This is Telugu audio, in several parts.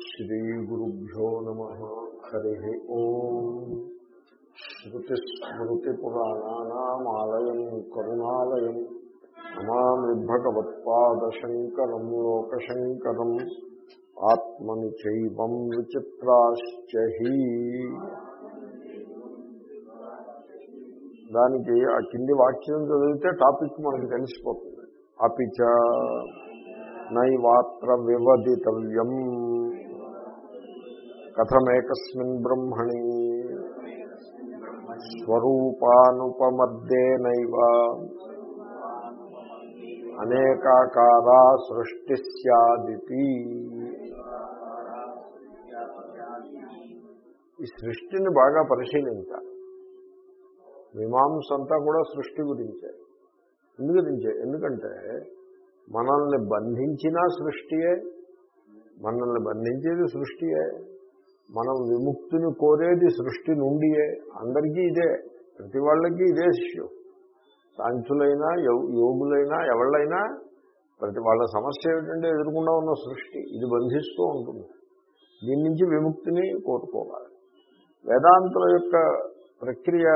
శ్రీగురుభ్యో నమ హరి ఓం శ్రుతిస్మృతిపురాణానామాలయం కరుణాలయం నమామి భగవత్పాదశంకరం లోకశంకరం ఆత్మని చైవం విచిత్రాశ్చ దానికి ఆ కింది వాక్యం చదివితే టాపిక్ మనకి తెలిసిపోతుంది. అపిచ నైవాత్ర వివదితవ్యం. కథమేకస్మిన్ బ్రహ్మణి. స్వరూపానుపమర్దేనైవ. అనేకాకారా సృష్టి సదితి ఈ సృష్టిని బాగా పరిశీలించాలి. మీమాంస అంతా కూడా సృష్టి గురించే. ఎందు గురించే ఎందుకంటే మనల్ని బంధించిన సృష్టియే మనల్ని బంధించేది సృష్టియే. మనం విముక్తిని కోరేది సృష్టి నుండియే. అందరికీ ఇదే ప్రతి వాళ్ళకి ఇదే ఇష్యూ సాంఖ్యులైనా యోగులైనా ఎవళ్ళైనా ప్రతి వాళ్ళ సమస్య ఏమిటంటే ఎదురుకుండా ఉన్న సృష్టి ఇది బంధిస్తూ ఉంటుంది. దీని నుంచి విముక్తిని కోరుకోవాలి. వేదాంతుల యొక్క ప్రక్రియ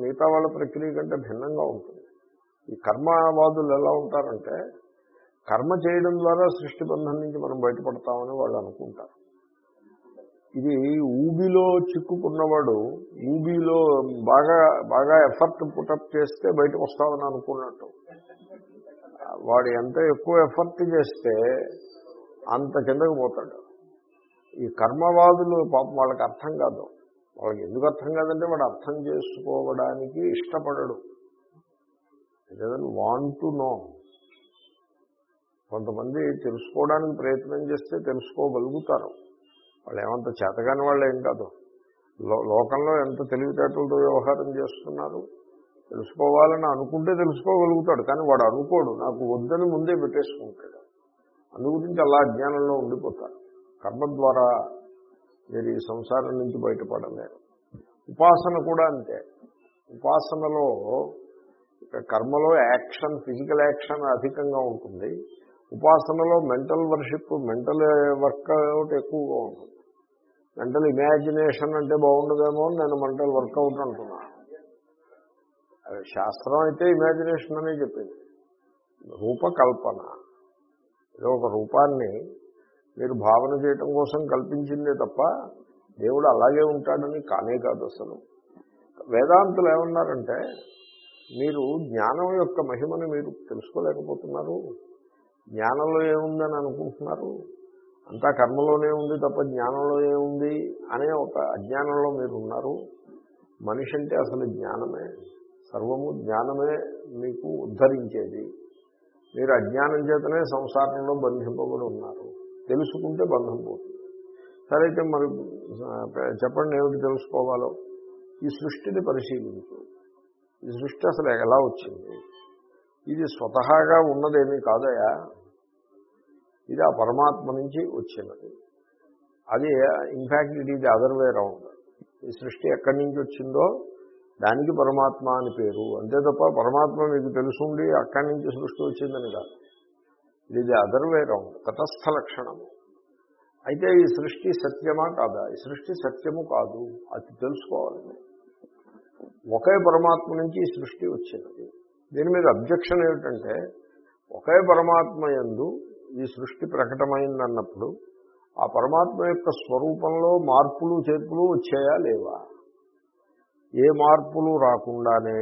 మిగతా వాళ్ళ ప్రక్రియ కంటే భిన్నంగా ఉంటుంది. ఈ కర్మవాదులు ఎలా ఉంటారంటే కర్మ చేయడం ద్వారా సృష్టి బంధం నుంచి మనం బయటపడతామని వాళ్ళు అనుకుంటారు. ఇది ఊబిలో చిక్కుకున్నవాడు ఊబిలో బాగా బాగా ఎఫర్ట్ పుటప్ చేస్తే బయటకు వస్తామని అనుకున్నట్టు. వాడు ఎంత ఎక్కువ ఎఫర్ట్ చేస్తే అంత కిందకు పోతాడు. ఈ కర్మవాదులు పాపం వాళ్ళకి అర్థం కాదు. వాళ్ళకి ఎందుకు అర్థం కాదంటే వాడు అర్థం చేసుకోవడానికి ఇష్టపడడు. ఏదైనా వాంట్ టు నో కొంతమంది తెలుసుకోవడానికి ప్రయత్నం చేస్తే తెలుసుకోగలుగుతారు. వాళ్ళు ఏమంత చేతగాని వాళ్ళు ఏం కాదు. లోకంలో ఎంత తెలివితేటలతో వ్యవహారం చేస్తున్నారు తెలుసుకోవాలని అనుకుంటే తెలుసుకోగలుగుతాడు కానీ వాడు అనుకోడు. నాకు వద్దని ముందే పెట్టేసుకుంటాడు. అందు గురించి అలా అజ్ఞానంలో ఉండిపోతారు కర్మ ద్వారా మీరు ఈ సంసారం నుంచి బయటపడలేరు. ఉపాసన కూడా అంతే. ఉపాసనలో కర్మలో యాక్షన్ ఫిజికల్ యాక్షన్ అధికంగా ఉంటుంది. ఉపాసనలో మెంటల్ వర్షిప్ మెంటల్ వర్కౌట్ ఎక్కువగా ఉంటుంది. మెంటల్ ఇమాజినేషన్ అంటే బాగుండదేమో అని నేను మెంటల్ వర్కౌట్ అంటున్నా. శాస్త్రం అయితే ఇమాజినేషన్ అనే చెప్పింది. రూపకల్పన. ఏదో ఒక రూపాన్ని మీరు భావన చేయటం కోసం కల్పించిందే తప్ప దేవుడు అలాగే ఉంటాడని కానే కాదు అసలు. వేదాంతులు ఏమన్నారంటే మీరు జ్ఞానం యొక్క మహిమను మీరు తెలుసుకోలేకపోతున్నారు. జ్ఞానంలో ఏముందని అనుకుంటున్నారు? అంతా కర్మలోనే ఉంది తప్ప జ్ఞానంలో ఏముంది అనే ఒక అజ్ఞానంలో మీరు ఉన్నారు మనిషి అంటే అసలు జ్ఞానమే. సర్వము జ్ఞానమే మీకు ఉద్ధరించేది. మీరు అజ్ఞానం చేతనే సంసారంలో బంధింపబడి ఉన్నారు. తెలుసుకుంటే బంధం పోతుంది. సరే అయితే మరి చెప్పండి ఏమిటి తెలుసుకోవాలో? ఈ సృష్టిని పరిశీలించు. ఈ సృష్టి అసలు ఎలా వచ్చింది? ఇది స్వతహాగా ఉన్నదేమీ కాదయా? ఇది ఆ పరమాత్మ నుంచి వచ్చినది. అది in fact it is other way round ఈ సృష్టి ఎక్కడి నుంచి వచ్చిందో దానికి పరమాత్మ అని పేరు. అంతే తప్ప పరమాత్మ మీకు తెలుసుండి అక్కడి నుంచి సృష్టి వచ్చిందని కాదు. ఇది ఇది అదర్ వే రౌండ్ తటస్థ లక్షణము. అయితే ఈ సృష్టి సత్యమా కాదా? ఈ సృష్టి సత్యము కాదు. అది తెలుసుకోవాలి ఒకే పరమాత్మ నుంచి ఈ సృష్టి వచ్చినది. దీని మీద అబ్జెక్షన్ ఏమిటంటే ఒకే పరమాత్మ ఎందు ఈ సృష్టి ప్రకటమైందన్నప్పుడు ఆ పరమాత్మ యొక్క స్వరూపంలో మార్పులు చేర్పులు వచ్చాయా లేవా? ఏ మార్పులు రాకుండానే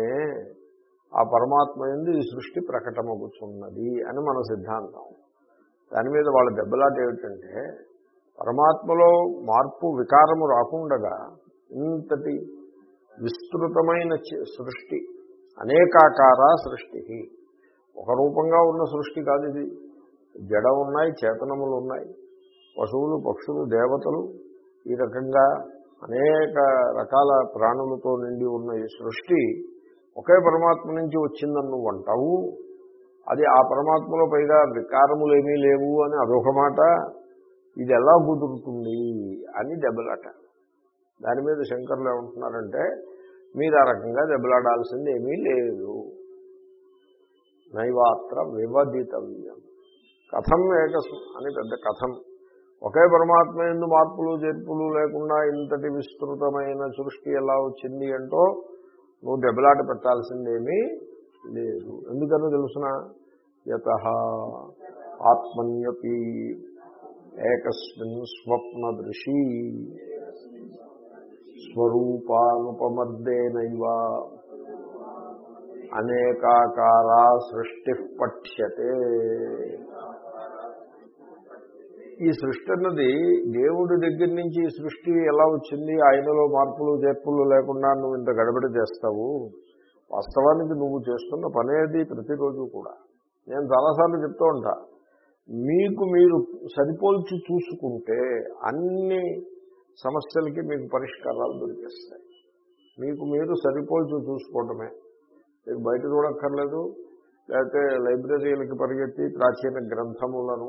ఆ పరమాత్మ ఎందు ఈ సృష్టి ప్రకటమవుతున్నది అని మన సిద్ధాంతం. దాని మీద వాళ్ళ దెబ్బలాట ఏమిటంటే పరమాత్మలో మార్పు వికారము రాకుండగా ఇంతటి విస్తృతమైన సృష్టి అనేకాకార సృష్టి ఒక రూపంగా ఉన్న సృష్టి కాదు ఇది. జడ ఉన్నాయి చేతనములు ఉన్నాయి పశువులు పక్షులు దేవతలు ఈ రకంగా అనేక రకాల ప్రాణులతో నిండి ఉన్న ఈ సృష్టి ఒకే పరమాత్మ నుంచి వచ్చిందని నువ్వు అంటావు? అది ఆ పరమాత్మలో పైగా వికారములు ఏమీ లేవు అని అదొక మాట. ఇది ఎలా కుదురుతుంది అని దెబ్బలాట. దాని మీద శంకర్లు ఏమంటున్నారంటే మీరు ఆ రకంగా దెబ్బలాడాల్సింది ఏమీ లేదు. నైవాత్ర వివదితవ్యం కథం ఏకస్మ అని పెద్ద కథం. ఒకే పరమాత్మ ఎందు మార్పులు చేర్పులు లేకుండా ఇంతటి విస్తృతమైన సృష్టి ఎలా వచ్చింది అంటూ నువ్వు దెబ్బలాట పెట్టాల్సిందేమీ లేదు. ఎందుకని తెలుసిన? యత ఆత్మన్యపి ఏకస్మిన్ స్వప్న దృషి స్వరూపానుపమర్దేనైవ. అనేకాకారా సృష్టి పఠ్యతే. ఈ సృష్టి అన్నది దేవుడి దగ్గర నుంచి ఈ సృష్టి ఎలా వచ్చింది? ఆయనలో మార్పులు చేర్పులు లేకుండా నువ్వు ఇంత గడబడి చేస్తావు. వాస్తవానికి నువ్వు చేస్తున్న పనేది ప్రతిరోజు కూడా. నేను చాలాసార్లు చెప్తూ ఉంటా మీకు మీరు సరిపోల్చి చూసుకుంటే అన్ని సమస్యలకి మీకు పరిష్కారాలు దొరికేస్తాయి. మీకు మీరు సరిపోల్చి చూసుకోవటమే. మీరు బయట చూడక్కర్లేదు లేకపోతే లైబ్రరీలకి పరిగెత్తి ప్రాచీన గ్రంథములను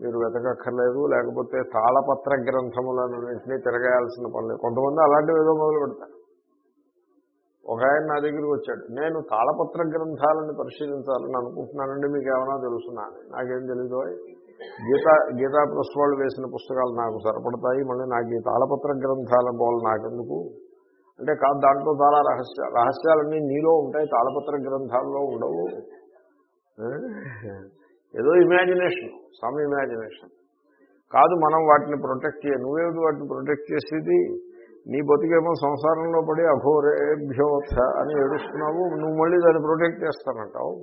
మీరు వెతకక్కర్లేదు లేకపోతే తాళపత్ర గ్రంథములను తిరగాల్సిన పనులు కొంతమంది అలాంటివి ఏదో మొదలు పెడతారు. ఒక ఆయన నా దగ్గరికి వచ్చాడు నేను తాళపత్ర గ్రంథాలను పరిశీలించాలని అనుకుంటున్నానండి మీకు ఏమైనా తెలుసునా నాకేం తెలీదు గీతా గీతా ప్రెస్ వాళ్ళు వేసిన పుస్తకాలు నాకు సరిపడతాయి మళ్ళీ నాకు ఈ తాళపత్ర గ్రంథాల బోల్ నాకెందుకు? అంటే కాదు దాంట్లో చాలా రహస్య రహస్యాలన్నీ నీలో ఉంటాయి తాళపత్ర గ్రంథాల్లో ఉండవు ఏదో ఇమాజినేషన్ సమ్ ఇమాజినేషన్ కాదు మనం వాటిని ప్రొటెక్ట్ చేయ నువ్వేమిటి వాటిని ప్రొటెక్ట్ చేసేది? నీ బతికేమో సంసారంలో పడి అఘోరేభ్యోత్స అని ఏడుస్తున్నావు నువ్వు మళ్ళీ దాన్ని ప్రొటెక్ట్ చేస్తానంటావు.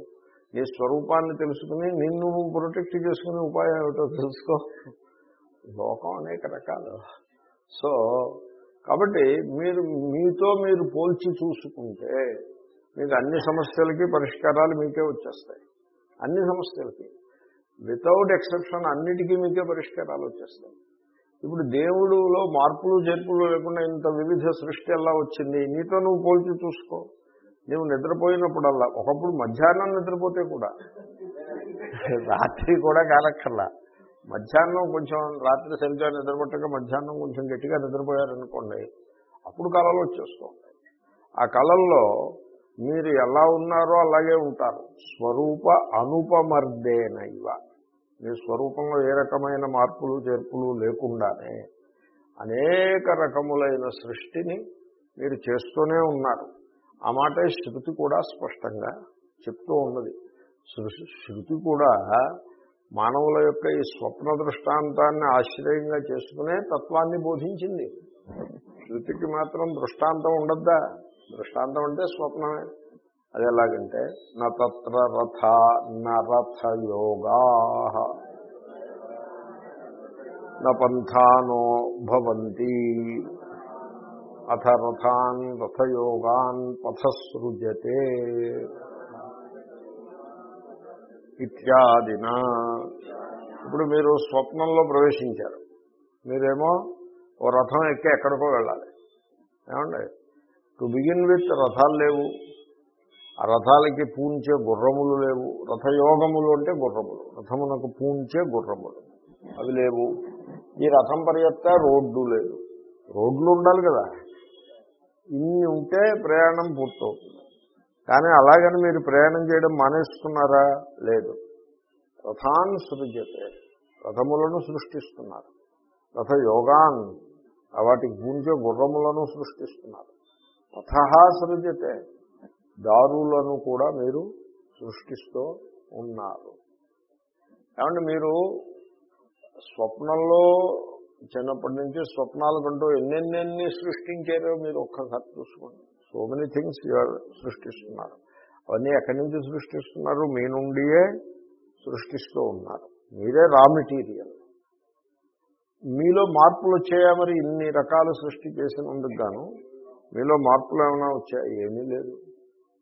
నీ స్వరూపాన్ని తెలుసుకుని నిన్ను నువ్వు ప్రొటెక్ట్ చేసుకునే ఉపాయం ఏమిటో తెలుసుకో. లోకం అనేక రకాలు. సో కాబట్టి మీరు మీతో మీరు పోల్చి చూసుకుంటే మీకు అన్ని సమస్యలకి పరిష్కారాలు మీకే వచ్చేస్తాయి. అన్ని సమస్యలకి. వితౌట్ ఎక్సెప్షన్ అన్నిటికీ మీకే పరిష్కారాలు వచ్చేస్తాయి. ఇప్పుడు దేవుడులో మార్పులు చేర్పులు లేకుండా ఇంత వివిధ సృష్టి ఎలా వచ్చింది? నీతో నువ్వు పోల్చి చూసుకో. నువ్వు నిద్రపోయినప్పుడల్లా ఒకప్పుడు మధ్యాహ్నం నిద్రపోతే కూడా రాత్రి కూడా కాలక్కర్లా. మధ్యాహ్నం కొంచెం రాత్రి సరిగ్గా నిద్రపట్టక మధ్యాహ్నం కొంచెం గట్టిగా నిద్రపోయారనుకోండి అప్పుడు కళలు వచ్చేస్తూ ఉంటాయి. ఆ కళల్లో మీరు ఎలా ఉన్నారో అలాగే ఉంటారు. స్వరూప అనుపమర్దేనైవ. మీ స్వరూపంలో ఏ రకమైన మార్పులు చేర్పులు లేకుండానే అనేక రకములైన సృష్టిని మీరు చేస్తూనే ఉన్నారు. ఆ మాట శృతి కూడా స్పష్టంగా చెప్తూ ఉన్నది. శృతి కూడా మానవుల యొక్క ఈ స్వప్న దృష్టాంతాన్ని ఆశ్రయంగా చేసుకునే తత్వాన్ని బోధించింది. శృతికి మాత్రం దృష్టాంతం ఉండద్దా? దృష్టాంతం అంటే స్వప్నమే. అది ఎలాగంటే నత్ర రథ నరథ యోగా పంథానో భవంతి. అథ రథాన్ రథయోగాన్ పథసృజతే. ఇత్యాదిన. ఇప్పుడు మీరు స్వప్నంలో ప్రవేశించారు. మీరేమో ఓ రథం ఎక్కి ఎక్కడికో వెళ్ళాలి. ఏమండి? టు బిగిన్ విత్ రథాలు లేవు. ఆ రథాలకి పూంచే గుర్రములు లేవు. రథయోగములు అంటే గుర్రములు. రథమునకు పూంచే గుర్రములు. అవి లేవు. ఈ రథం పర్యత్త రోడ్డు లేదు. రోడ్లు ఉండాలి కదా. ఇన్ని ఉంటే ప్రయాణం పూర్తవుతుంది. కానీ అలాగని మీరు ప్రయాణం చేయడం మానేస్తున్నారా లేదు. రథాన్ సృజతే. రథములను సృష్టిస్తున్నారు. రథ యోగాన్ వాటి గూంచే గుర్రములను సృష్టిస్తున్నారు. రథ సృజతే. దారులను కూడా మీరు సృష్టిస్తూ ఉన్నారు. ఏమంటే మీరు స్వప్నంలో చిన్నప్పటి నుంచి స్వప్నాల కంటూ ఎన్నెన్నెన్ని సృష్టించారో మీరు ఒక్కసారి చూసుకోండి. సో మెనీ థింగ్స్ యూఆర్ సృష్టిస్తున్నారు. అవన్నీ ఎక్కడి నుంచి సృష్టిస్తున్నారు? మీ నుండియే సృష్టిస్తూ ఉన్నారు. మీరే రా మెటీరియల్ మీలో మార్పులు వచ్చాయా మరి? ఇన్ని రకాలు సృష్టి చేసినందుకు గాను మీలో మార్పులు ఏమైనా వచ్చాయి? ఏమీ లేదు.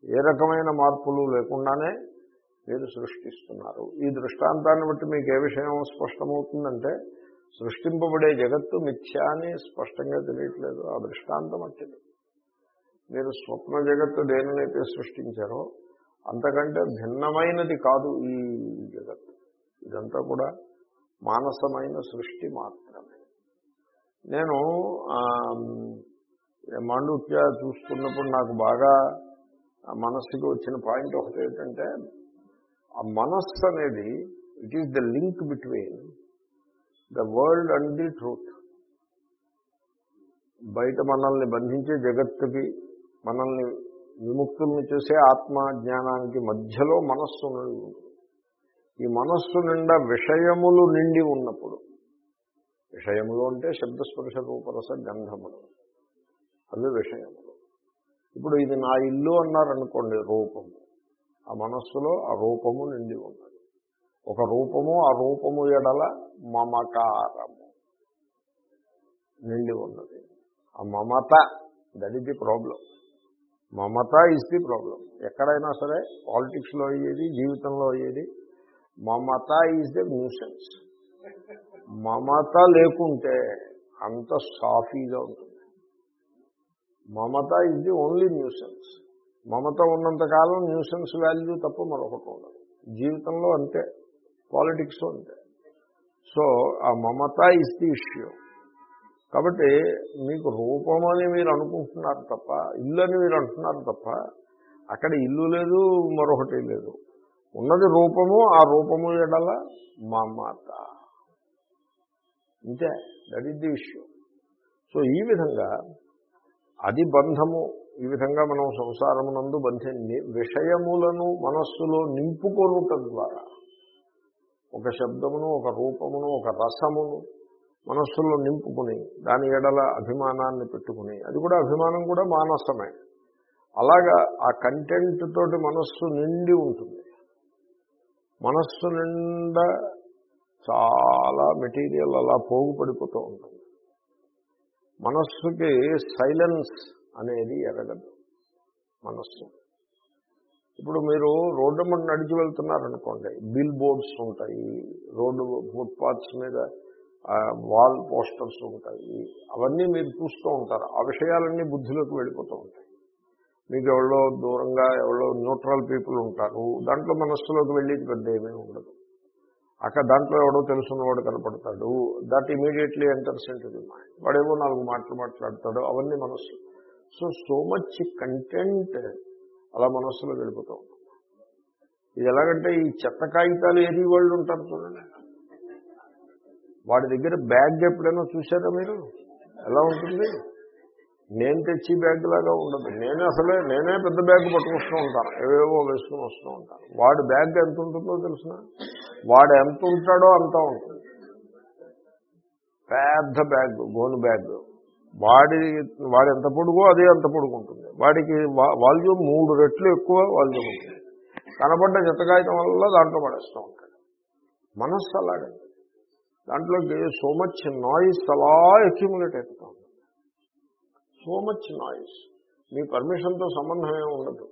ఏ రకమైన మార్పులు లేకుండానే మీరు సృష్టిస్తున్నారు. ఈ దృష్టాంతాన్ని బట్టి మీకు ఏ విషయం స్పష్టమవుతుందంటే సృష్టింపబడే జగత్తు మిథ్యా అని స్పష్టంగా తెలియట్లేదు. ఆ దృష్టాంతం వచ్చింది మీరు స్వప్న జగత్తు దేనినైతే సృష్టించారో అంతకంటే భిన్నమైనది కాదు ఈ జగత్తు. ఇదంతా కూడా మానసమైన సృష్టి మాత్రమే. నేను మాండూక్య చూస్తున్నప్పుడు నాకు బాగా మనస్సుకి వచ్చిన పాయింట్ ఒకటి ఏంటంటే ఆ మనస్సు అనేది it is the link between the world and the truth బయట మనల్ని బంధించే జగత్తుకి మనల్ని విముక్తుల్ని చేసే ఆత్మ జ్ఞానానికి మధ్యలో మనస్సు నిండి ఉంటుంది ఈ మనస్సు నిండా విషయములు నిండి ఉన్నప్పుడు విషయములు అంటే శబ్దస్పర్శ రూపరస గంధములు అవి విషయములు. ఇప్పుడు ఇది నా ఇల్లు అన్నారనుకోండి రూపము ఆ మనస్సులో ఆ రూపము నిండి ఉన్నది. ఒక రూపము ఆ రూపము ఎడల మమకారము నిండి ఉన్నది. ఆ మమత దట్ ఈస్ ది ప్రాబ్లం మమత ఇస్ ది ప్రాబ్లం ఎక్కడైనా సరే పాలిటిక్స్లో అయ్యేది జీవితంలో అయ్యేది మమత ఈజ్ ది న్యూసెన్స్ మమత లేకుంటే అంత సాఫీగా ఉంటుంది. మమత ఇస్ ది ఓన్లీ న్యూసెన్స్ మమత ఉన్నంతకాలం న్యూసెన్స్ వాల్యూ తప్ప మరొకటి ఉండదు. జీవితంలో అంతే పాలిటిక్స్ అంతే. సో ఆ మమత ఇస్ ది ఇష్యూ కాబట్టి మీకు రూపం అని మీరు అనుకుంటున్నారు తప్ప ఇల్లు అని మీరు అంటున్నారు తప్ప అక్కడ ఇల్లు లేదు మరొకటి లేదు. ఉన్నది రూపము ఆ రూపము ఎడల మమత. ఇంతే that is the issue so ఈ విధంగా అది బంధము. ఈ విధంగా మనం సంసారమునందు బంధించి విషయములను మనస్సులో నింపుకొనుట ద్వారా. ఒక శబ్దమును ఒక రూపమును ఒక రసమును మనస్సులో నింపుకుని దాని ఎడల అభిమానాన్ని పెట్టుకుని అది కూడా అభిమానం కూడా మానసమే. అలాగా ఆ కంటెంట్ తోటి మనస్సు నిండి ఉంటుంది. మనస్సు నిండా చాలా మెటీరియల్ అలా పోగుపడిపోతూ ఉంటుంది. మనస్సుకి సైలెన్స్ అనేది ఎరగదు. మనస్సు. ఇప్పుడు మీరు రోడ్డు మీద నడిచి వెళ్తున్నారనుకోండి బిల్ బోర్డ్స్ ఉంటాయి రోడ్డు ఫుట్పాత్స్ మీద వాల్ పోస్టర్స్ ఉంటాయి అవన్నీ మీరు చూస్తూ ఉంటారు. ఆ విషయాలన్నీ బుద్ధిలోకి వెళ్ళిపోతూ ఉంటాయి. మీకు ఎవరో దూరంగా ఎవరో న్యూట్రల్ పీపుల్ ఉంటారు దాంట్లో మనస్సులోకి వెళ్ళేది పెద్ద ఏమీ ఉండదు. అక్కడ దాంట్లో ఎవడో తెలుసున్నవాడు కనపడతాడు. That immediately enters into the mind వాడేవో నాలుగు మాటలు మాట్లాడతాడు. అవన్నీ మనస్సు. సో సో మచ్ కంటెంట్ అలా మనస్సులో వెళ్ళిపోతూ ఉంటుంది. ఇది ఎలాగంటే ఈ చెత్త కాగితాలు ఏది వాళ్ళు ఉంటారు చూడండి. వాడి దగ్గర బ్యాగ్ ఎప్పుడైనా చూసారా మీరు? ఎలా ఉంటుంది? నేను తెచ్చి బ్యాగ్ లాగా ఉండదు. నేనే అసలే నేనే పెద్ద బ్యాగ్ పట్టుకొస్తూ ఉంటాను. ఏవేవో వేసుకుని వస్తూ ఉంటాను. వాడి బ్యాగ్ ఎంత ఉంటుందో తెలిసిన వాడు ఎంత ఉంటాడో అంత ఉంటుంది. పెద్ద బ్యాగ్ గోను బ్యాగ్. వాడి వాడు ఎంత పొడుగో అదే అంత పొడుగుంటుంది. వాడికి వాల్యూమ్ మూడు రెట్లు ఎక్కువ వాల్యూమ్ ఉంటుంది కనబడ్డ జతకాయటం వల్ల దాంట్లో పడేస్తూ ఉంటాడు. మనస్సు అలాగే. దాంట్లోకి సో మచ్ నాయిస్ అలా అక్యుములేట్ అవుతూ ఉంటుంది. సో మచ్ నాయిస్ మీ పర్మిషన్తో సంబంధం ఉండదు.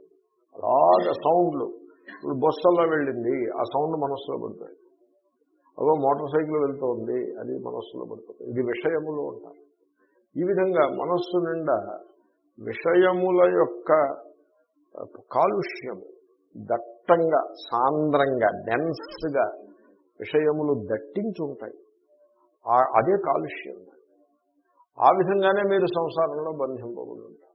అలాగే సౌండ్లు ఇప్పుడు బస్సుల్లో వెళ్ళింది ఆ సౌండ్ మనస్సులో పడుతుంది. అదో మోటార్ సైకిల్ వెళ్తోంది అది మనస్సులో పడుతుంది. ఇది విషయములు ఉంటారు ఈ విధంగా మనస్సు నిండా విషయముల యొక్క కాలుష్యము దట్టంగా సాంద్రంగా డెన్స్గా విషయములు దట్టించి ఉంటాయి అదే కాలుష్యం. ఆ విధంగానే మీరు సంసారంలో బంధింపబడి ఉంటారు.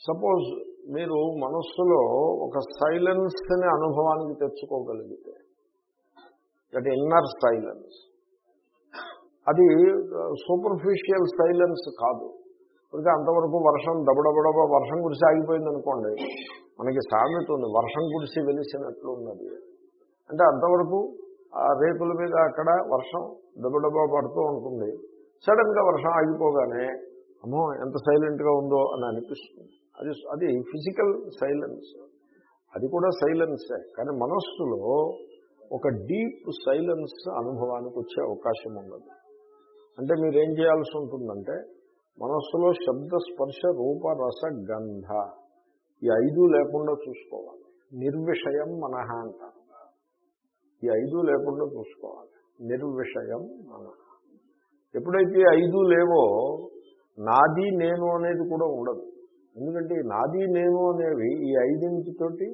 సపోజ్ మీరు మనస్సులో ఒక సైలెన్స్ని అనుభవానికి తెచ్చుకోగలిగితే. That inner silence. అది సూపర్ఫిషియల్ సైలెన్స్ కాదు. ఇంకా అంతవరకు వర్షం దబడబడబ వర్షం కురిసి ఆగిపోయింది అనుకోండి మనకి సామెత ఉంది వర్షం కురిసి వెలిసినట్లు ఉన్నది అంటే అంతవరకు ఆ రేకుల మీద అక్కడ వర్షం దబడబా పడుతూ ఉంటుంది. సడన్గా వర్షం ఆగిపోగానే అమ్మో ఎంత సైలెంట్గా ఉందో అని అనిపిస్తుంది. అది అది ఫిజికల్ సైలెన్స్. అది కూడా సైలెన్సే. కానీ మనస్సులో ఒక డీప్ సైలెన్స్ అనుభవానికి వచ్చే అవకాశం ఉన్నది అంటే మీరేం చేయాల్సి ఉంటుందంటే మనస్సులో శబ్ద స్పర్శ రూప రస గంధ ఈ ఐదు లేకుండా చూసుకోవాలి. నిర్విషయం మనహ అంటారు. ఈ ఐదు లేకుండా చూసుకోవాలి. నిర్విషయం మనహ ఎప్పుడైతే ఐదు లేవో నాది నేను అనేది కూడా ఉండదు. ఎందుకంటే నాది నేను అనేవి ఈ ఐదింటితోటి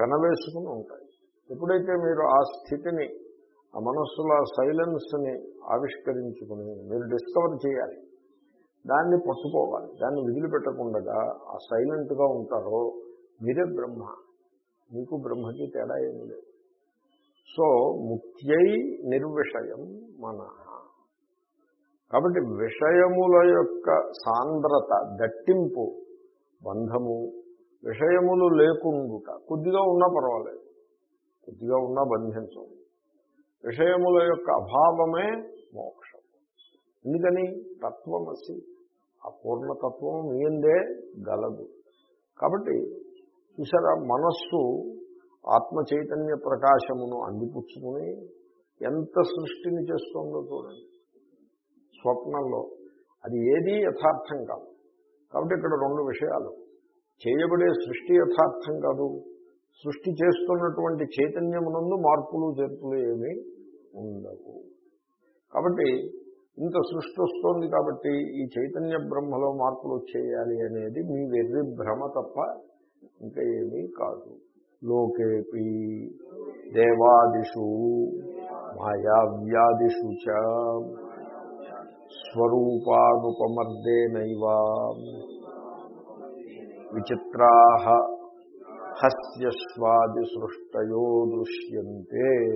పెనవేసుకుని ఉంటాయి. ఎప్పుడైతే మీరు ఆ స్థితిని ఆ మనస్సులో సైలెన్స్ని ఆవిష్కరించుకుని మీరు డిస్కవర్ చేయాలి దాన్ని పట్టుకోవాలి దాన్ని విదిలిపెట్టకుండా ఆ సైలెంట్గా ఉంటారో మీరే బ్రహ్మ. మీకు బ్రహ్మకి తేడా ఏమి లేదు. సో ముఖ్యై నిర్విషయం మన కాబట్టి విషయముల యొక్క సాంద్రత దట్టింపు బంధము విషయములు లేకుండుట. కొద్దిగా ఉన్నా పర్వాలేదు. కొద్దిగా ఉన్నా బంధించవు. విషయముల యొక్క అభావమే మోక్షం. ఎందుకని? తత్వమసి. ఆ పూర్ణతత్వం మీందే గలదు. కాబట్టి చూసారా మనస్సు ఆత్మ చైతన్య ప్రకాశమును అందిపుచ్చుకుని ఎంత సృష్టిని చేస్తుందో చూడండి. స్వప్నంలో అది ఏదీ యథార్థం కాదు. కాబట్టి ఇక్కడ రెండు విషయాలు. చేయబడే సృష్టి యథార్థం కాదు. సృష్టి చేస్తున్నటువంటి చైతన్యమునందు మార్పులు చేర్పులు ఏమీ ఉండవు. కాబట్టి ఇంత సృష్టి వస్తోంది కాబట్టి ఈ చైతన్య బ్రహ్మలో మార్పులు వచ్చేయాలి అనేది మీ వెర్రి భ్రమ తప్ప ఇంకా ఏమీ కాదు. లోకేపి దేవాదిషు మాయావ్యాదిషు చ. స్వరూపానుపమర్దేనైవ. విచిత్రా హస్యస్వాదిసృష్టయో దృశ్యంతే.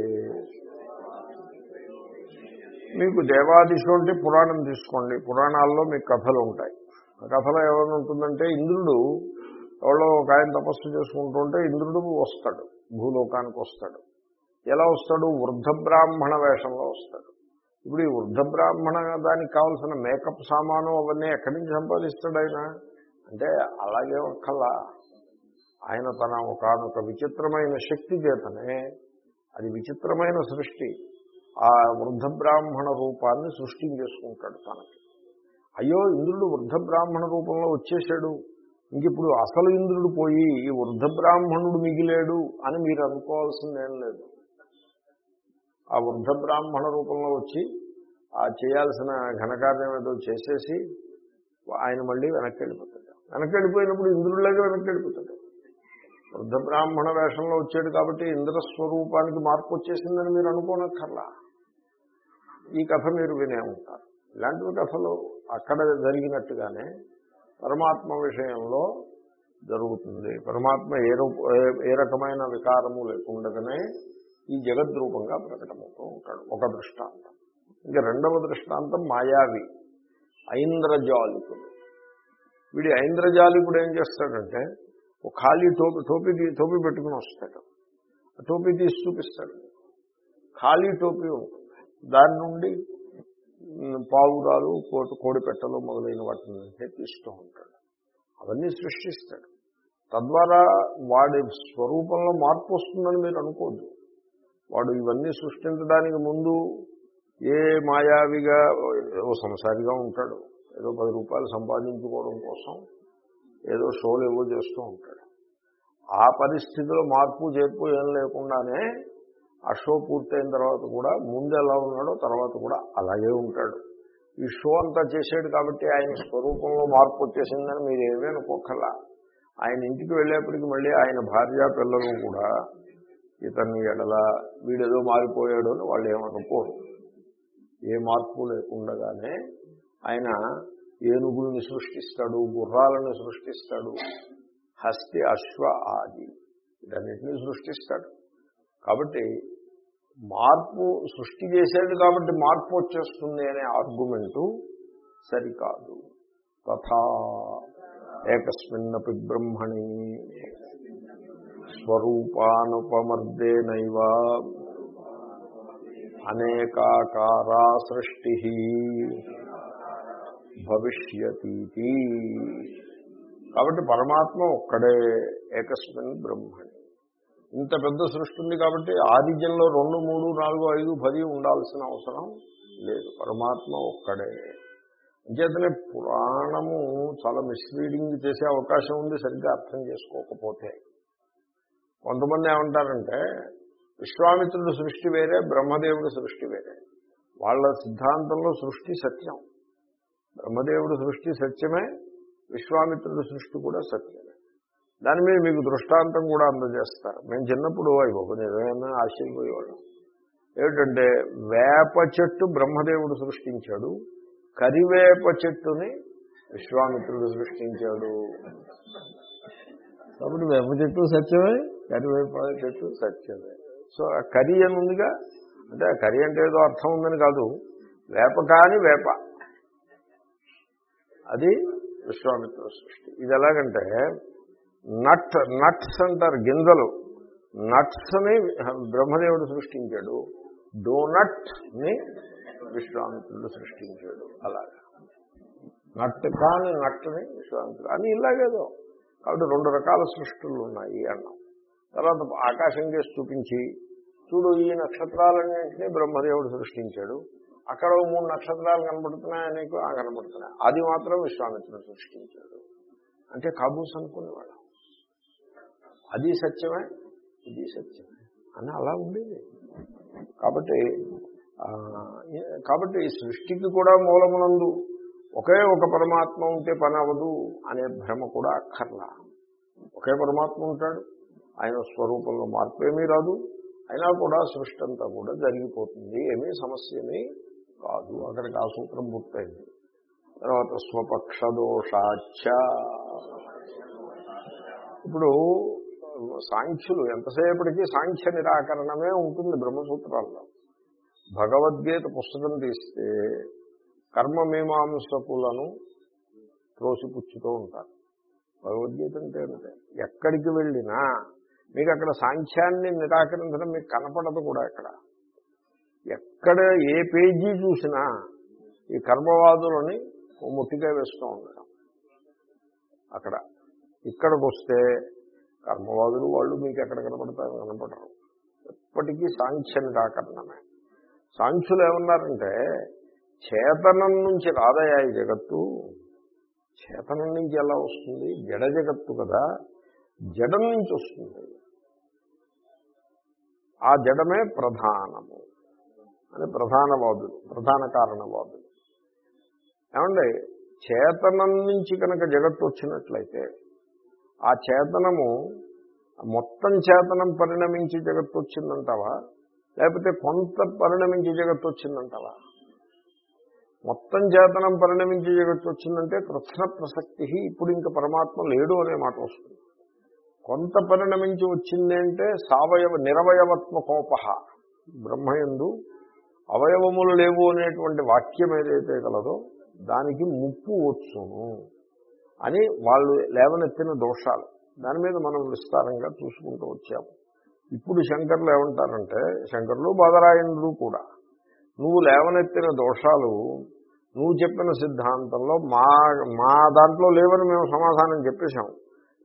మీకు దేవాదిశు అంటే పురాణం తీసుకోండి. పురాణాల్లో మీకు కథలు ఉంటాయి. కథల కథలో ఏమైనా ఉంటుందంటే ఇంద్రుడు ఎవరో ఒక ఆయన తపస్సు చేసుకుంటుంటే ఇంద్రుడు వస్తాడు. భూలోకానికి వస్తాడు. ఎలా వస్తాడు? వృద్ధ బ్రాహ్మణ వేషంలో వస్తాడు. ఇప్పుడు ఈ వృద్ధ బ్రాహ్మణ దానికి కావాల్సిన మేకప్ సామాను అవన్నీ ఎక్కడి నుంచి సంపాదిస్తాడు ఆయన? అంటే అలాగే ఒక్కలా ఆయన తన ఒకనొక విచిత్రమైన శక్తి చేతనే అది విచిత్రమైన సృష్టి. ఆ వృద్ధ బ్రాహ్మణ రూపాన్ని సృష్టించేసుకుంటాడు తనకి. అయ్యో ఇంద్రుడు వృద్ధ బ్రాహ్మణ రూపంలో వచ్చేసాడు ఇంక ఇప్పుడు అసలు ఇంద్రుడు పోయి ఈ వృద్ధ బ్రాహ్మణుడు మిగిలేడు అని మీరు అనుకోవాల్సిందేం లేదు. ఆ వృద్ధ బ్రాహ్మణ రూపంలో వచ్చి ఆ చేయాల్సిన ఘనకార్యం ఏదో చేసేసి ఆయన మళ్ళీ వెనక్కి వెళ్ళిపోతాడు వెనక్కి వెళ్ళిపోయినప్పుడు ఇంద్రుడిలాగా వెనక్కి వెళ్ళిపోతాడు వృద్ధ బ్రాహ్మణ వేషంలో వచ్చాడు కాబట్టి ఇంద్రస్వరూపానికి మార్పు వచ్చేసిందని మీరు అనుకోనక్కర్లా. ఈ కథ మీరు వినే ఉంటారు. ఇలాంటి కథలు అక్కడ జరిగినట్టుగానే పరమాత్మ విషయంలో జరుగుతుంది. పరమాత్మ ఏ రూప ఏ రకమైన వికారము లేకుండానే ఈ జగద్రూపంగా ప్రకటమవుతూ ఉంటాడు. ఒక దృష్టాంతం. ఇంకా రెండవ దృష్టాంతం మాయావి ఐంద్రజాలికుడు. వీడి ఐంద్రజాలికుడు ఏం చేస్తాడంటే ఒక ఖాళీ టోపి టోపీ టోపీ పెట్టుకుని వస్తాడు. ఆ టోపీ తీసి చూపిస్తాడు. ఖాళీ టోపీ ఉంటుంది. దాని నుండి పావురాలు కోటి కోడి పెట్టలు మొదలైన వాటిని తెప్పిస్తూ ఉంటాడు. అవన్నీ సృష్టిస్తాడు. తద్వారా వాడి స్వరూపంలో మార్పు వస్తుందని మీరు అనుకోద్దు. వాడు ఇవన్నీ సృష్టించడానికి ముందు ఏ మాయావిగా ఏదో సంసారిగా ఉంటాడు. ఏదో పది రూపాయలు సంపాదించుకోవడం కోసం ఏదో షోలు ఏవో చేస్తూ ఉంటాడు. ఆ పరిస్థితిలో మార్పు చేర్పు ఏం లేకుండానే ఆ షో పూర్తయిన తర్వాత కూడా ముందు ఎలా ఉన్నాడో తర్వాత కూడా అలాగే ఉంటాడు. ఈ షో అంతా చేసాడు కాబట్టి ఆయన స్వరూపంలో మార్పు వచ్చేసిందని మీరు ఏమీ అనుకోకల్లా ఆయన ఇంటికి వెళ్ళేప్పటికి మళ్ళీ ఆయన భార్య పిల్లలు కూడా ఇతన్ని ఎడల వీడేదో మారిపోయాడు అని వాళ్ళు ఏమనుకోరు ఏ మార్పు లేకుండగానే ఆయన ఏనుగుల్ని సృష్టిస్తాడు గుర్రాలను సృష్టిస్తాడు హస్తి అశ్వ ఆది వీటన్నిటినీ సృష్టిస్తాడు. కాబట్టి మార్పు సృష్టి చేశాడు కాబట్టి మార్పు వచ్చేస్తుంది అనే ఆర్గ్యుమెంటు సరికాదు. తథా ఏకస్మిన్నపి బ్రహ్మణి. స్వరూపానుపమర్దేనైవ. అనేకాకారా సృష్టి భవిష్యతీతి. కాబట్టి పరమాత్మ ఒక్కడే ఏకస్మిన్ బ్రహ్మణి ఇంత పెద్ద సృష్టి ఉంది కాబట్టి ఆరిజన్లో రెండు మూడు నాలుగు ఐదు పది ఉండాల్సిన అవసరం లేదు. పరమాత్మ ఒక్కడే. అంచేతనే పురాణము చాలా మిస్లీడింగ్ చేసే అవకాశం ఉంది సరిగ్గా అర్థం చేసుకోకపోతే. కొంతమంది ఏమంటారంటే విశ్వామిత్రుడు సృష్టి వేరే బ్రహ్మదేవుడు సృష్టి వేరే. వాళ్ళ సిద్ధాంతంలో సృష్టి సత్యం. బ్రహ్మదేవుడు సృష్టి సత్యమే విశ్వామిత్రుడు సృష్టి కూడా సత్యమే. దాని మీద మీకు దృష్టాంతం కూడా అందజేస్తారు. మేము చిన్నప్పుడు అయిపోయి నిజమైన ఆశ్చర్యపోయేవాళ్ళం. ఏమిటంటే వేప చెట్టు బ్రహ్మదేవుడు సృష్టించాడు కరివేప చెట్టుని విశ్వామిత్రుడు సృష్టించాడు. కాబట్టి వేప చెట్టు సత్యమే కరివేప చెట్టు సత్యమే. సో ఆ కరి అని ఉందిగా అంటే ఆ కరి అంటే ఏదో అర్థం ఉందని కాదు. వేప కాని వేప. అది విశ్వామిత్ర సృష్టి. ఇది ఎలాగంటే నట్ నట్స్ అంటారు గింజలు. నట్స్ని బ్రహ్మదేవుడు సృష్టించాడు. డోనట్ని విశ్వామిత్రుడు సృష్టించాడు. అలాగా. నట్ కాని నట్ని విశ్వామిత్రుడు. అని ఇలాగేదో. కాబట్టి రెండు రకాల సృష్టులు ఉన్నాయి అన్నాం. తర్వాత ఆకాశం చేసి చూపించి చూడు ఈ నక్షత్రాలన్నింటినీ బ్రహ్మదేవుడు సృష్టించాడు. అక్కడ మూడు నక్షత్రాలు కనబడుతున్నాయి నీకు? ఆ కనబడుతున్నాయి. అది మాత్రం విశ్వామిత్రుడు సృష్టించాడు. అంటే కాబూస్ అనుకునేవాడు. అది సత్యమే ఇది సత్యమే అని అలా ఉండేది. కాబట్టి కాబట్టి సృష్టికి కూడా మూలమునందు ఒకే ఒక పరమాత్మ ఉంటే పని అవ్వదు అనే భ్రమ కూడా అక్కర్లా. ఒకే పరమాత్మ ఉంటాడు. ఆయన స్వరూపంలో మార్పు ఏమీ రాదు. అయినా కూడా సృష్టి అంతా కూడా జరిగిపోతుంది. ఏమీ సమస్య కాదు. అక్కడికి ఆ సూత్రం పూర్తయింది. తర్వాత స్వపక్ష దోషాచ ఇప్పుడు సాంఖ్యులు ఎంతసేపటికి సాంఖ్య నిరాకరణమే ఉంటుంది బ్రహ్మసూత్రాల్లో. భగవద్గీత పుస్తకం తీస్తే కర్మమీమాంసకులను త్రోసిపుచ్చుతూ ఉంటారు. భగవద్గీత అంటే అంటే ఎక్కడికి వెళ్ళినా మీకు అక్కడ సాంఖ్యాన్ని నిరాకరించడం మీకు కనపడదు కూడా ఇక్కడ. ఎక్కడ ఏ పేజీ చూసినా ఈ కర్మవాదులని ఓ ముట్టిగా వేస్తూ ఉండడం. అక్కడ ఇక్కడికి వస్తే కర్మవాదులు వాళ్ళు మీకు ఎక్కడ కనపడతారు కనపడరు. ఎప్పటికీ సాంఖ్య నిరాకరణమే. సాంఖ్యులు ఏమన్నారంటే చేతనం నుంచి రాదయా ఈ జగత్తు? చేతనం నుంచి ఎలా వస్తుంది? జడ జగత్తు కదా జడం నుంచి వస్తుంది. ఆ జడమే ప్రధానము అని ప్రధానవాదులు ప్రధాన కారణవాదులు ఏమండి? చేతనం నుంచి కనుక జగత్తు వచ్చినట్లయితే ఆ చేతనము మొత్తం చేతనం పరిణమించి జగత్తు వచ్చిందంటావా? లేకపోతే కొంత పరిణమించి జగత్తు వచ్చిందంటావా? మొత్తం చేతనం పరిణమించి జగత్తు వచ్చిందంటే కృష్ణ ప్రసక్తి ఇప్పుడు ఇంకా పరమాత్మ లేడు అనే మాట వస్తుంది. కొంత పరిణమించి వచ్చింది అంటే సావయవ నిరవయవత్వ కోప బ్రహ్మయందు అవయవములు లేవు అనేటువంటి వాక్యం ఏదైతే కలదో దానికి ముప్పు వచ్చును అని వాళ్ళు లేవనెత్తిన దోషాలు. దాని మీద మనం విస్తారంగా చూసుకుంటూ వచ్చాము. ఇప్పుడు శంకర్లు ఏమంటారంటే శంకర్లు బాదరాయణులు కూడా నువ్వు లేవనెత్తిన దోషాలు నువ్వు చెప్పిన సిద్ధాంతంలో మా మా దాంట్లో లేవని మేము సమాధానం చెప్పేశాము.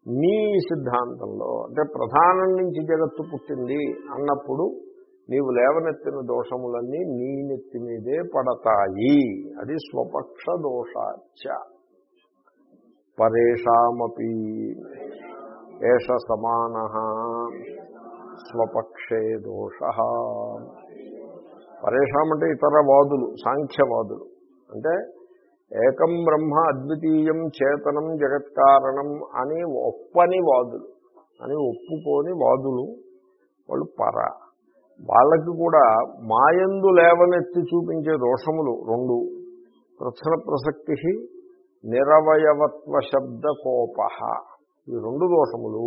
నీ సిద్ధాంతంలో అంటే ప్రధానం నుంచి జగత్తు పుట్టింది అన్నప్పుడు నీవు లేవనెత్తిన దోషములన్నీ నీ నెత్తి మీదే పడతాయి. అది స్వపక్ష దోషాచ. పరేషామపి ఏష సమాన స్వపక్షే దోష. పరేషాం అంటే ఇతర వాదులు సాంఖ్యవాదులు. అంటే ఏకం బ్రహ్మ అద్వితీయం చేతనం జగత్కారణం అని ఒప్పని వాదులు. అని ఒప్పుకోని వాదులు వాళ్ళు పర. వాళ్ళకి కూడా మాయందు లేవనెత్తి చూపించే దోషములు రెండు. ప్రశ్న ప్రసక్తి నిరవయవత్వ శబ్ద కోప. ఈ రెండు దోషములు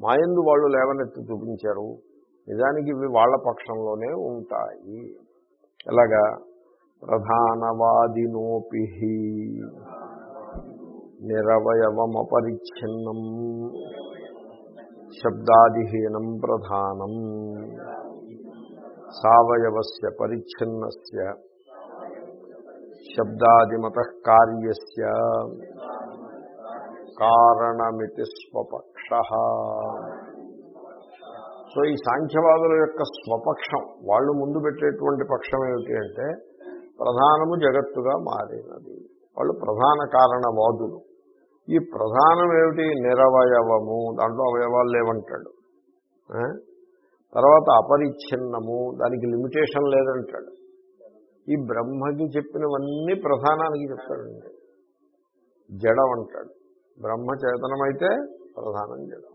మాయందు వాళ్ళు లేవనెత్తి చూపించారు. నిజానికి ఇవి వాళ్ళ పక్షంలోనే ఉంటాయి. ఎలాగా? ప్రధానవాదినోపి నిరవయవమపరిచ్ఛిన్నం శబ్దాదిహీనం ప్రధానం. సవయవస్ పరిచ్ఛిన్నస్య శబ్దాదిమత కార్యస్ కారణమితి స్వపక్ష. సో ఈ సాంఖ్యవాదుల యొక్క స్వపక్షం వాళ్ళు ముందు పెట్టేటువంటి పక్షం ఏమిటి అంటే ప్రధానము జగత్తుగా మారినది. వాళ్ళు ప్రధాన కారణవాదులు. ఈ ప్రధానం ఏమిటి నిరవయవము. దాంట్లో అవయవాలు లేవంటాడు. తర్వాత అపరిచ్ఛిన్నము. దానికి లిమిటేషన్ లేదంటాడు. ఈ బ్రహ్మకి చెప్పినవన్నీ ప్రధానానికి చెప్తాడండి. జడం అంటాడు. బ్రహ్మ చేతనమైతే ప్రధానం జడం.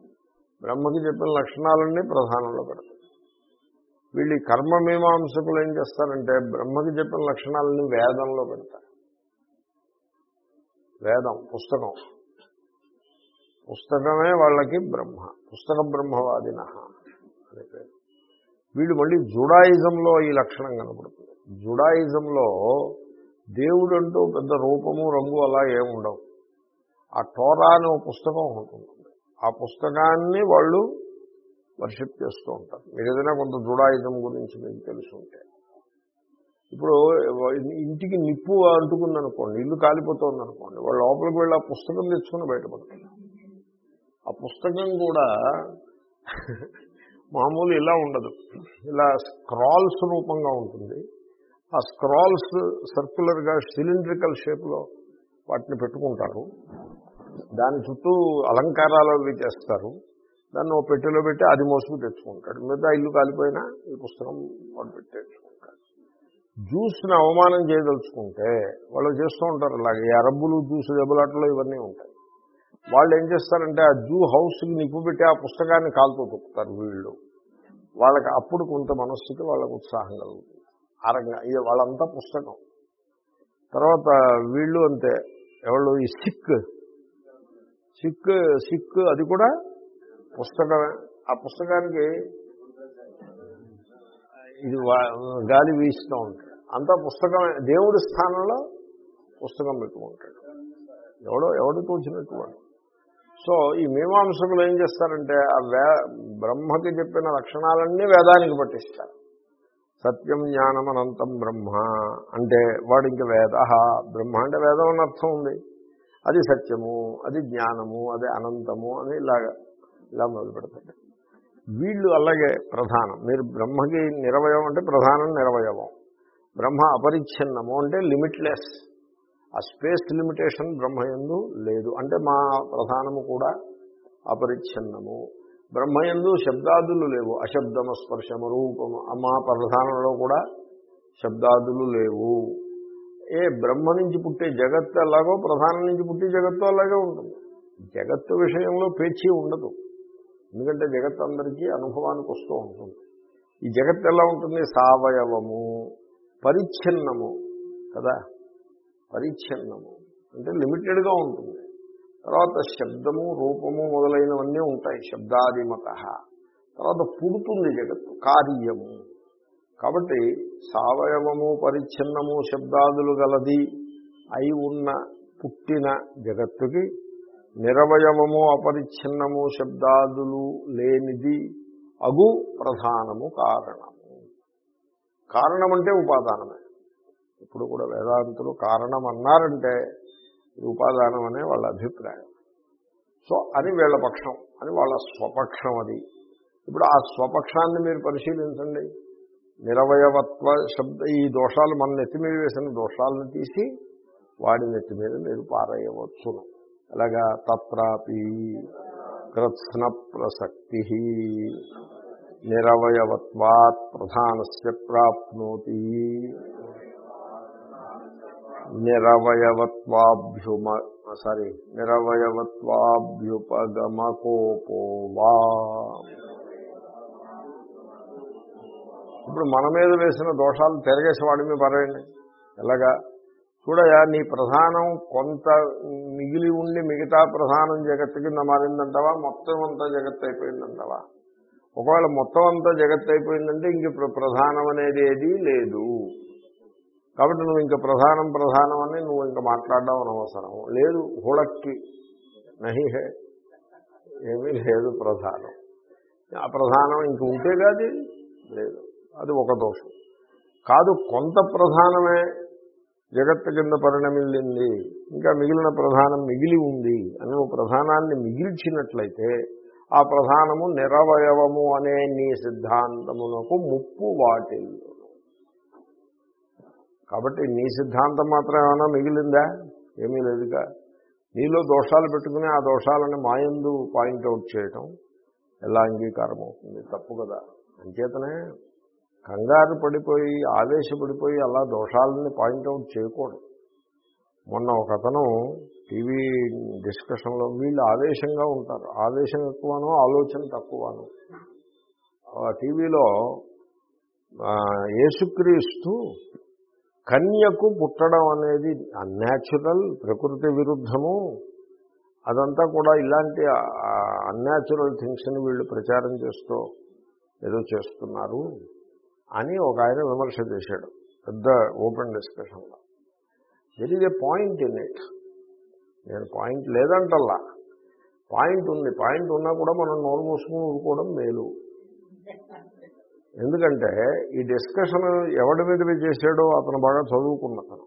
బ్రహ్మకి చెప్పిన లక్షణాలన్నీ ప్రధానంలో పెడతాడు. వీళ్ళు కర్మమీమాంసకులు ఏం చేస్తారంటే బ్రహ్మకి చెప్పిన లక్షణాలని వేదంలో పెడతారు. వేదం పుస్తకం. పుస్తకమే వాళ్ళకి బ్రహ్మ పుస్తక బ్రహ్మవాదిన అనే పేరు. వీళ్ళు మళ్ళీ జుడాయిజంలో ఈ లక్షణం కనపడుతుంది. జుడాయిజంలో దేవుడు అంటూ పెద్ద రూపము రంగు అలా ఏముండవు ఆ టోరా అనే పుస్తకం ఉంటుంది. ఆ పుస్తకాన్ని వాళ్ళు వర్షిప్ చేస్తూ ఉంటారు మీరు ఏదైనా కొంత దృఢాయుధం గురించి మీకు తెలుసుంటే ఇప్పుడు ఇంటికి నిప్పు అంటుకుంది అనుకోండి ఇల్లు కాలిపోతుంది అనుకోండి వాళ్ళు లోపలికి వెళ్ళి ఆ పుస్తకం తెచ్చుకుని బయటపడతారు. ఆ పుస్తకం కూడా మామూలు ఇలా ఉండదు. ఇలా స్క్రాల్స్ రూపంగా ఉంటుంది. ఆ స్క్రాల్స్ సర్క్యులర్గా సిలిండ్రికల్ షేప్లో వాటిని పెట్టుకుంటారు. దాని చుట్టూ అలంకారాలు అవి చేస్తారు. దాన్ని ఓ పెట్టెలో పెట్టి అది మోసుకు తెచ్చుకుంటాడు. మిగతా ఇల్లు కాలిపోయినా ఈ పుస్తకం వాడు పెట్టి తెచ్చుకుంటాడు. జ్యూస్ని అవమానం చేయదలుచుకుంటే వాళ్ళు చేస్తూ ఉంటారు. అలాగే అరబ్బులు జ్యూస్ దెబ్బలాటలు ఇవన్నీ ఉంటాయి. వాళ్ళు ఏం చేస్తారంటే ఆ జూ హౌస్కి నిప్పు పెట్టి ఆ పుస్తకాన్ని కాలుతో తొక్కుతారు వీళ్ళు. వాళ్ళకి అప్పుడు కొంత మనస్సుకి వాళ్ళకు ఉత్సాహం కలుగుతుంది. ఆ రంగా ఇది వాళ్ళంతా పుస్తకం. తర్వాత వీళ్ళు అంతే. ఎవళ్ళు? ఈ సిక్ సిక్ సిక్ అది కూడా పుస్తకమే ఆ పుస్తకానికి ఇది గాలి వీస్తూ ఉంటాడు. అంతా పుస్తకమే దేవుడి స్థానంలో పుస్తకం పెట్టుకుంటాడు. ఎవడో ఎవడు తోచినట్టు వాడు సో ఈ మీమాంసకులు ఏం చేస్తారంటే ఆ వే బ్రహ్మకి చెప్పిన లక్షణాలన్నీ వేదానికి పట్టిస్తారు. సత్యం జ్ఞానం అనంతం బ్రహ్మ అంటే వాడు ఇంక వేద బ్రహ్మ అంటే వేదం అని అర్థం ఉంది. అది సత్యము అది జ్ఞానము అది అనంతము అని ఇలాగా ఇలా మొదలు పెడతాడు వీళ్ళు అలాగే ప్రధానం. మీరు బ్రహ్మకి నిరవయవం అంటే ప్రధానం నిరవయవం. బ్రహ్మ అపరిచ్ఛిన్నము అంటే లిమిట్లెస్. ఆ స్పేస్ లిమిటేషన్ బ్రహ్మయందు లేదు. అంటే మా ప్రధానము కూడా అపరిచ్ఛిన్నము. బ్రహ్మయందు శబ్దాదులు లేవు. అశబ్దమ స్పర్శము రూపము మా ప్రధానంలో కూడా శబ్దాదులు లేవు. ఏ బ్రహ్మ నుంచి పుట్టే జగత్తు ఎలాగో ప్రధానం నుంచి పుట్టే జగత్తు అలాగే ఉంటుంది. జగత్తు విషయంలో పేచీ ఉండదు. ఎందుకంటే జగత్ అందరికీ అనుభవానికి వస్తూ ఉంటుంది. ఈ జగత్ ఎలా ఉంటుంది? సావయవము పరిచ్ఛిన్నము కదా? పరిచ్ఛిన్నము. అంటే లిమిటెడ్గా ఉంటుంది. తర్వాత శబ్దము రూపము మొదలైనవన్నీ ఉంటాయి శబ్దాదిమత. తర్వాత పుడుతుంది జగత్తు కార్యము. కాబట్టి సావయవము పరిచ్ఛిన్నము శబ్దాదులు గలది అయి ఉన్న పుట్టిన జగత్తుకి నిరవయవము అపరిచ్ఛిన్నము శబ్దాదులు లేనిది అగు ప్రధానము కారణము. కారణం అంటే ఉపాదానమే. ఇప్పుడు కూడా వేదాంతులు కారణం అన్నారంటే ఇది ఉపాదానం అనే వాళ్ళ అభిప్రాయం. సో అని వీళ్ళ పక్షం అని వాళ్ళ స్వపక్షం అది. ఇప్పుడు ఆ స్వపక్షాన్ని మీరు పరిశీలించండి. నిరవయవత్వ శబ్ద ఈ దోషాలు మన నెత్తి మీద వేసిన దోషాలను తీసి వాడి నెత్తి మీద మీరు పారేయవచ్చును. అలాగా తత్రాపి కృత్స్న ప్రసక్తి నిరవయవత్వాత్ ప్రధానస్య ప్రాప్నోతి. నిరవయవత్వాభ్యుమ సారీ నిరవయవత్వాభ్యుపగమకోపో వా. ఇప్పుడు మన మీద వేసిన దోషాలు తిరగేసి వాడి మీద పరేయండి ఎలాగా? చూడయా నీ ప్రధానం కొంత మిగిలి ఉండి మిగతా ప్రధానం జగత్తు కింద మారిందంటావా? మొత్తం అంతా జగత్తు అయిపోయిందంటావా? ఒకవేళ మొత్తం అంతా జగత్తు అయిపోయిందంటే ఇంక ప్రధానం అనేది ఏదీ లేదు. కాబట్టి నువ్వు ఇంకా ప్రధానం ప్రధానం అని నువ్వు ఇంకా మాట్లాడడం అనవసరం. లేదు హుళక్కి. నహి హే. ఏమీ లేదు ప్రధానం. ఆ ప్రధానం ఇంక ఉంటే కాదు లేదు. అది ఒక దోషం. కాదు కొంత ప్రధానమే జగత్తు కింద పరిణమిల్లింది. ఇంకా మిగిలిన ప్రధానం మిగిలి ఉంది అని ఓ ప్రధానాన్ని మిగిల్చినట్లయితే ఆ ప్రధానము నిరవయవము అనే నీ సిద్ధాంతమునకు ముప్పు వాటిల్లు కాబట్టి నీ సిద్ధాంతం మాత్రం ఏమైనా మిగిలిందా? ఏమీ లేదుగా. నీలో దోషాలు పెట్టుకుని ఆ దోషాలను మాయందు పాయింట్అవుట్ చేయటం ఎలా అంగీకారం అవుతుంది తప్పు కదా. అంచేతనే కంగారు పడిపోయి ఆవేశపడిపోయి అలా దోషాలని పాయింట్అవుట్ చేయకూడదు. మొన్న ఒక అతను టీవీ డిస్కషన్లో వీళ్ళు ఆవేశంగా ఉంటారు. ఆవేశం ఎక్కువనో ఆలోచన తక్కువను. టీవీలో యేసుక్రీస్తు కన్యకు పుట్టడం అనేది అన్యాచురల్ ప్రకృతి విరుద్ధము. అదంతా కూడా ఇలాంటి అన్యాచురల్ థింగ్స్ని వీళ్ళు ప్రచారం చేస్తూ ఏదో చేస్తున్నారు. అని ఒక ఆయన విమర్శ చేశాడు. పెద్ద ఓపెన్ డిస్కషన్లో there is a point in it నేను పాయింట్ లేదంటల్లా. పాయింట్ ఉంది. పాయింట్ ఉన్నా కూడా మనం నోరు మూసుకుని ఊరుకోవడం మేలు. ఎందుకంటే ఈ డిస్కషన్ ఎవడి మీద చేశాడో అతను బాగా చదువుకున్న అతను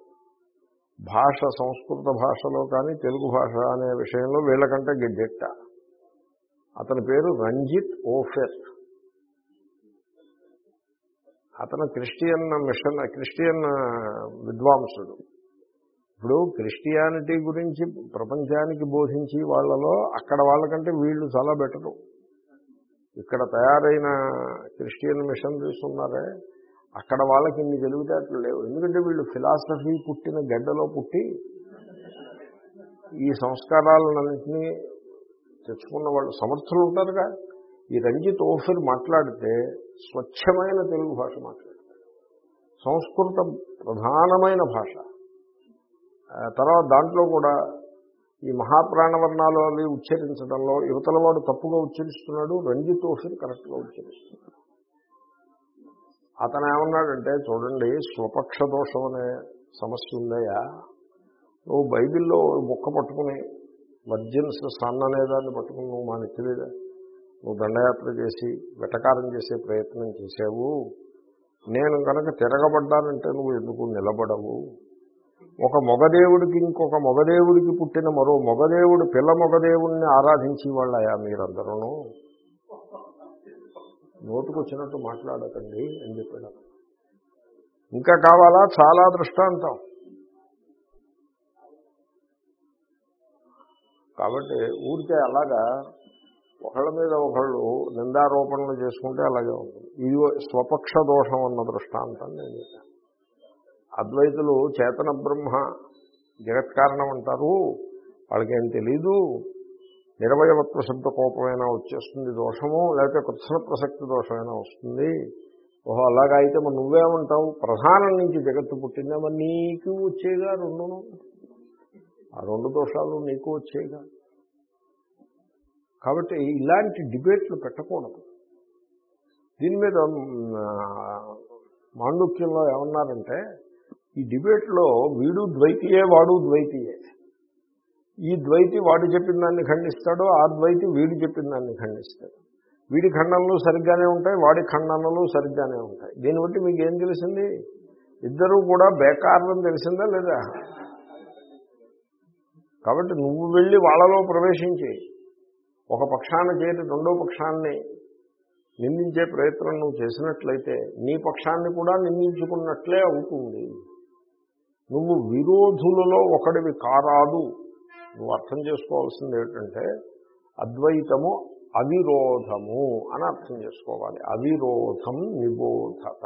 భాష సంస్కృత భాషలో కానీ తెలుగు భాష అనే విషయంలో వీళ్ళకంటే గిడ్డెట్ట. అతని పేరు రంజిత్ ఓఫెర్. అతను క్రిస్టియన్ మిషన్ క్రిస్టియన్ విద్వాంసుడు. ఇప్పుడు క్రిస్టియానిటీ గురించి ప్రపంచానికి బోధించి వాళ్ళలో అక్కడ వాళ్ళకంటే వీళ్ళు చాలా బెటరు. ఇక్కడ తయారైన క్రిస్టియన్ మిషనరీస్ ఉన్నారే అక్కడ వాళ్ళకి ఇన్ని తెలివితేటలు లేవు. ఎందుకంటే వీళ్ళు ఫిలాసఫీ పుట్టిన గడ్డలో పుట్టి ఈ సంస్కారాలన్నింటినీ తెచ్చుకున్న వాళ్ళు సమర్థులు ఉంటారుగా. ఈ రంజిత్ ఓఫిర్ మాట్లాడితే స్వచ్ఛమైన తెలుగు భాష మాట్లాడతారు సంస్కృతం ప్రధానమైన భాష. తర్వాత దాంట్లో కూడా ఈ మహాప్రాణవర్ణాలు అవి ఉచ్చరించడంలో యువతల వాడు తప్పుగా ఉచ్చరిస్తున్నాడు రంజిత్ ఓఫిర్ కరెక్ట్గా ఉచ్చరిస్తున్నాడు. అతను ఏమన్నాడంటే చూడండి స్వపక్ష దోషం అనే సమస్య ఉందయ్యా. నువ్వు బైబిల్లో ముక్క పట్టుకుని వర్జిన్స్ సన్ అనేదాన్ని పట్టుకుని నువ్వు మా నెత్తి నువ్వు దండయాత్ర చేసి వెటకారం చేసే ప్రయత్నం చేసావు నేను కనుక తిరగబడ్డానంటే నువ్వు ఎందుకు నిలబడవు? ఒక మొగదేవుడికి ఇంకొక మొగదేవుడికి పుట్టిన మరో మొగదేవుడు పిల్ల మొగదేవుడిని ఆరాధించి వాళ్ళయా మీరందరూ నోటుకొచ్చినట్టు మాట్లాడకండి అని చెప్పాడు. ఇంకా కావాలా? చాలా దృష్టాంతం. కాబట్టి ఊరికే అలాగా ఒకళ్ళ మీద ఒకళ్ళు నిందారోపణలు చేసుకుంటే అలాగే ఉంటుంది. ఇది స్వపక్ష దోషం అన్న దృష్టాంతం నేను అద్వైతులు చేతన బ్రహ్మ జగత్కారణం అంటారు. వాళ్ళకేం తెలీదు. నిరవయవత్వ శబ్ద కోపమైనా వచ్చేస్తుంది దోషము లేకపోతే కృత్సన ప్రసక్తి దోషమైనా వస్తుంది. ఓహో అలాగా అయితే మరి నువ్వేమంటావు? ప్రధానం నుంచి జగత్తు పుట్టిందా? మరి నీకు వచ్చేగా రెండును. ఆ రెండు దోషాలు నీకు వచ్చేగా. కాబట్టి ఇలాంటి డిబేట్లు పెట్టకూడదు. దీని మీద మాండుక్యంలో ఏమన్నారంటే ఈ డిబేట్లో వీడు ద్వైతియే వాడు ద్వైతియే. ఈ ద్వైతి వాడు చెప్పిన దాన్ని ఖండిస్తాడు ఆ ద్వైతి వీడు చెప్పిన దాన్ని ఖండిస్తాడు. వీడి ఖండనలు సరిగ్గానే ఉంటాయి వాడి ఖండనలు సరిగ్గానే ఉంటాయి. దీన్ని బట్టి మీకు ఏం తెలిసింది? ఇద్దరూ కూడా బేకారణం తెలిసిందా లేదా? కాబట్టి నువ్వు వెళ్ళి వాళ్ళలో ప్రవేశించి ఒక పక్షాన చేరి రెండో పక్షాన్ని నిందించే ప్రయత్నం నువ్వు చేసినట్లయితే నీ పక్షాన్ని కూడా నిందించుకున్నట్లే అవుతుంది. నువ్వు విరోధులలో ఒకడివి కారాదు. నువ్వు అర్థం చేసుకోవాల్సింది ఏంటంటే అద్వైతము అవిరోధము అని అర్థం చేసుకోవాలి. అవిరోధం నిబోధత.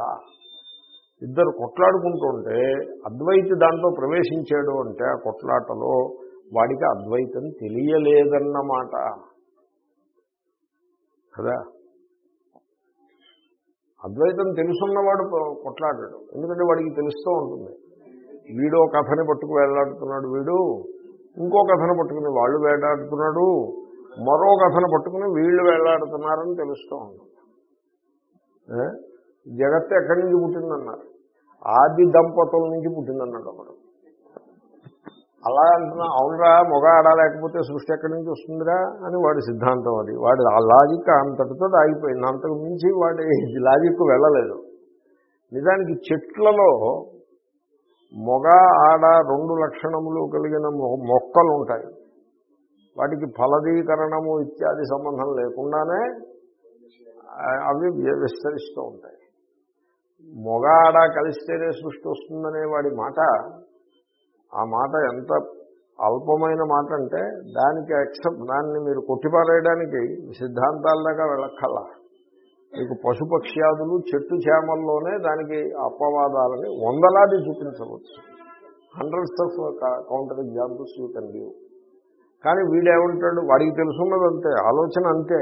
ఇద్దరు కొట్లాడుకుంటుంటే అద్వైతి దాంట్లో ప్రవేశించాడు అంటే ఆ కొట్లాటలో వాడికి అద్వైతం తెలియలేదన్నమాట. కదా? అద్వైతం తెలుసున్నవాడు కొట్లాడాడు. ఎందుకంటే వాడికి తెలుస్తూ ఉంటుంది. వీడు కథని పట్టుకు వేలాడుతున్నాడు వీడు ఇంకో కథను పట్టుకుని వాళ్ళు వేలాడుతున్నాడు మరో కథను పట్టుకుని వీళ్ళు వేలాడుతున్నారని తెలుస్తూ ఉంటుంది. జగత్తు ఎక్కడి నుంచి పుట్టిందన్నారు? ఆది దంపతుల నుంచి పుట్టిందన్నాడు ఒకడు అలా అంటున్నా అవునరా మొగ ఆడ లేకపోతే సృష్టి ఎక్కడి నుంచి వస్తుందిరా అని వాడి సిద్ధాంతం అది. వాడి ఆ లాజిక్ అంతటితో ఆగిపోయింది. అంతకు మించి వాడి లాజిక్ వెళ్ళలేదు. నిజానికి చెట్లలో మొగ ఆడ రెండు లక్షణములు కలిగిన మొక్కలు ఉంటాయి వాటికి ఫలదీకరణము ఇత్యాది సంబంధం లేకుండానే అవి విస్తరిస్తూ ఉంటాయి. మొగ ఆడ కలిస్తేనే సృష్టి వస్తుందనే వాడి మాట ఆ మాట ఎంత అల్పమైన మాట అంటే దానికి ఎక్సెప్ట్ దాన్ని మీరు కొట్టిపారేయడానికి సిద్ధాంతాల దాకా వెళ్ళక్కల్లా మీకు పశుపక్ష్యాదులు చెట్టు చేమల్లోనే దానికి అపవాదాలని వందలాది చూపించవచ్చు. Hundreds of counter examples you can give కానీ వీడేమంటాడు? వాడికి తెలుసున్నది అంతే ఆలోచన అంతే.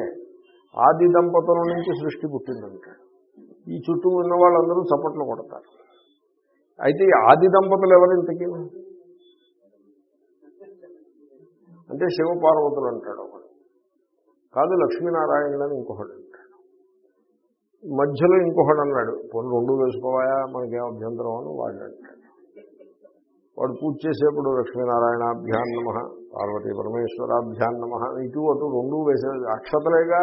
ఆది దంపతుల నుంచి సృష్టి పుట్టిందంటాడు ఈ చుట్టూ ఉన్న వాళ్ళందరూ చప్పట్లు కొడతారు. అయితే ఈ ఆది దంపతులు ఎవరింతకీ? అంటే శివపార్వతులు అంటాడు ఒకడు కాదు లక్ష్మీనారాయణులని ఇంకొకడు అంటాడు. మధ్యలో ఇంకొకడు అన్నాడు పొన్ను రెండు వేసుకోవాయా? మనకేం అభ్యంతరం? అని వాడు అంటాడు. వాడు పూజ చేసేప్పుడు లక్ష్మీనారాయణాభ్యాన్ నమ పార్వతీ పరమేశ్వరాభ్యాన్ నమ ఇటు అటు రెండు వేసే అక్షతలేగా?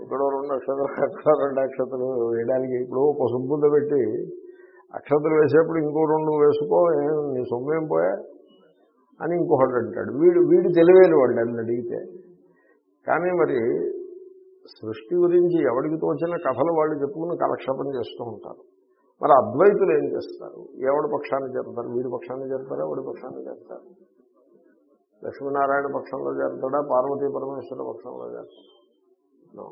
ఇక్కడ రెండు అక్షతలు అక్కడ రెండు అక్షతలు వేయడానికి ఇప్పుడు ఒక ముద్ద పెట్టి అక్షతలు వేసేప్పుడు ఇంకో రెండు వేసుకో నీ సొమ్ము ఏం పోయా? అని ఇంకొకటి అంటాడు. వీడు వీడు తెలివేలు వాడు నన్ను అడిగితే. కానీ మరి సృష్టి గురించి ఎవడికి తోచిన కథలు వాళ్ళు చెప్పుకుని కాలక్షేపం చేస్తూ ఉంటారు. మరి అద్వైతులు ఏం చేస్తారు? ఎవడి పక్షాన్ని చేరుతారు? వీడి పక్షాన్ని చేరుతారా? వాడి పక్షాన్ని చేస్తారు లక్ష్మీనారాయణ పక్షంలో చేరుతాడా? పార్వతీ పరమేశ్వర పక్షంలో చేరుతాడా?